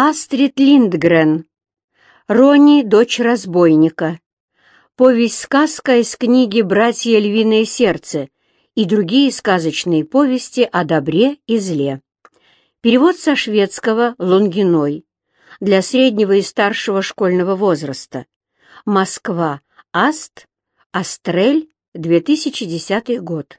Астрид Линдгрен. Ронни, дочь разбойника. Повесть-сказка из книги «Братья львиное сердце» и другие сказочные повести о добре и зле. Перевод со шведского «Лунгиной» для среднего и старшего школьного возраста. Москва. Аст. Астрель. 2010 год.